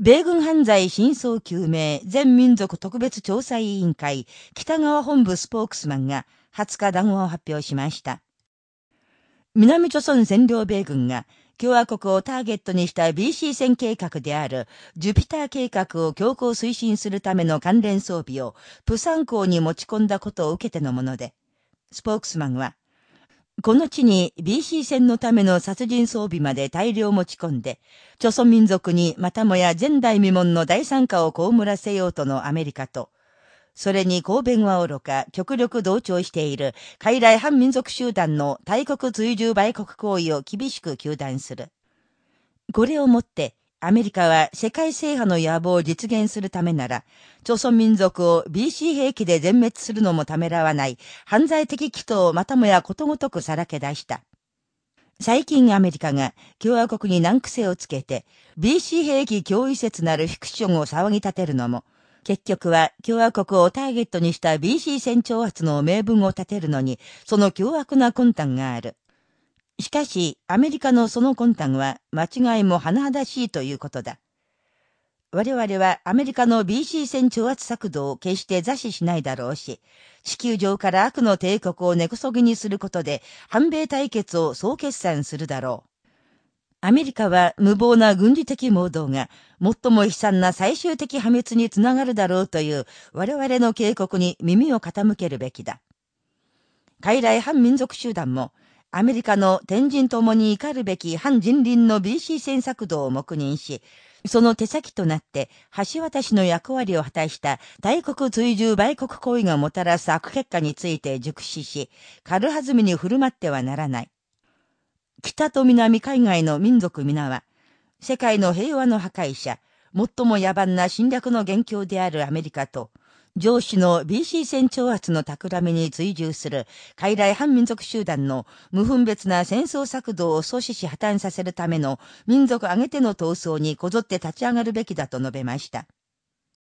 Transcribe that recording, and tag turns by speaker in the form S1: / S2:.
S1: 米軍犯罪真相究明全民族特別調査委員会北川本部スポークスマンが20日談話を発表しました。南朝鮮占領米軍が共和国をターゲットにした BC 戦計画であるジュピター計画を強行推進するための関連装備をプサン港に持ち込んだことを受けてのもので、スポークスマンは、この地に BC 戦のための殺人装備まで大量持ち込んで、朝鮮民族にまたもや前代未聞の大参加を被らせようとのアメリカと、それに公弁は愚か、極力同調している、傀儡反民族集団の大国追従売国行為を厳しく糾弾する。これをもって、アメリカは世界制覇の野望を実現するためなら、朝鮮民族を BC 兵器で全滅するのもためらわない犯罪的祈祷をまたもやことごとくさらけ出した。最近アメリカが共和国に難癖をつけて BC 兵器脅威説なるフィクションを騒ぎ立てるのも、結局は共和国をターゲットにした BC 戦挑発の名分を立てるのに、その凶悪な魂胆がある。しかし、アメリカのその魂胆は間違いも甚だしいということだ。我々はアメリカの BC 戦挑発策動を決して座視しないだろうし、地球上から悪の帝国を根こそぎにすることで、反米対決を総決算するだろう。アメリカは無謀な軍事的盲導が最も悲惨な最終的破滅につながるだろうという我々の警告に耳を傾けるべきだ。傀儡反民族集団もアメリカの天神ともに怒るべき反人倫の BC 戦策動を黙認し、その手先となって橋渡しの役割を果たした大国追従売国行為がもたらす悪結果について熟知し、軽はずみに振る舞ってはならない。北と南海外の民族皆は、世界の平和の破壊者、最も野蛮な侵略の元凶であるアメリカと、上司の BC 戦挑発の企みに追従する傀儡反民族集団の無分別な戦争策動を阻止し破綻させるための民族挙げての闘争にこぞって立ち上がるべきだと述べました。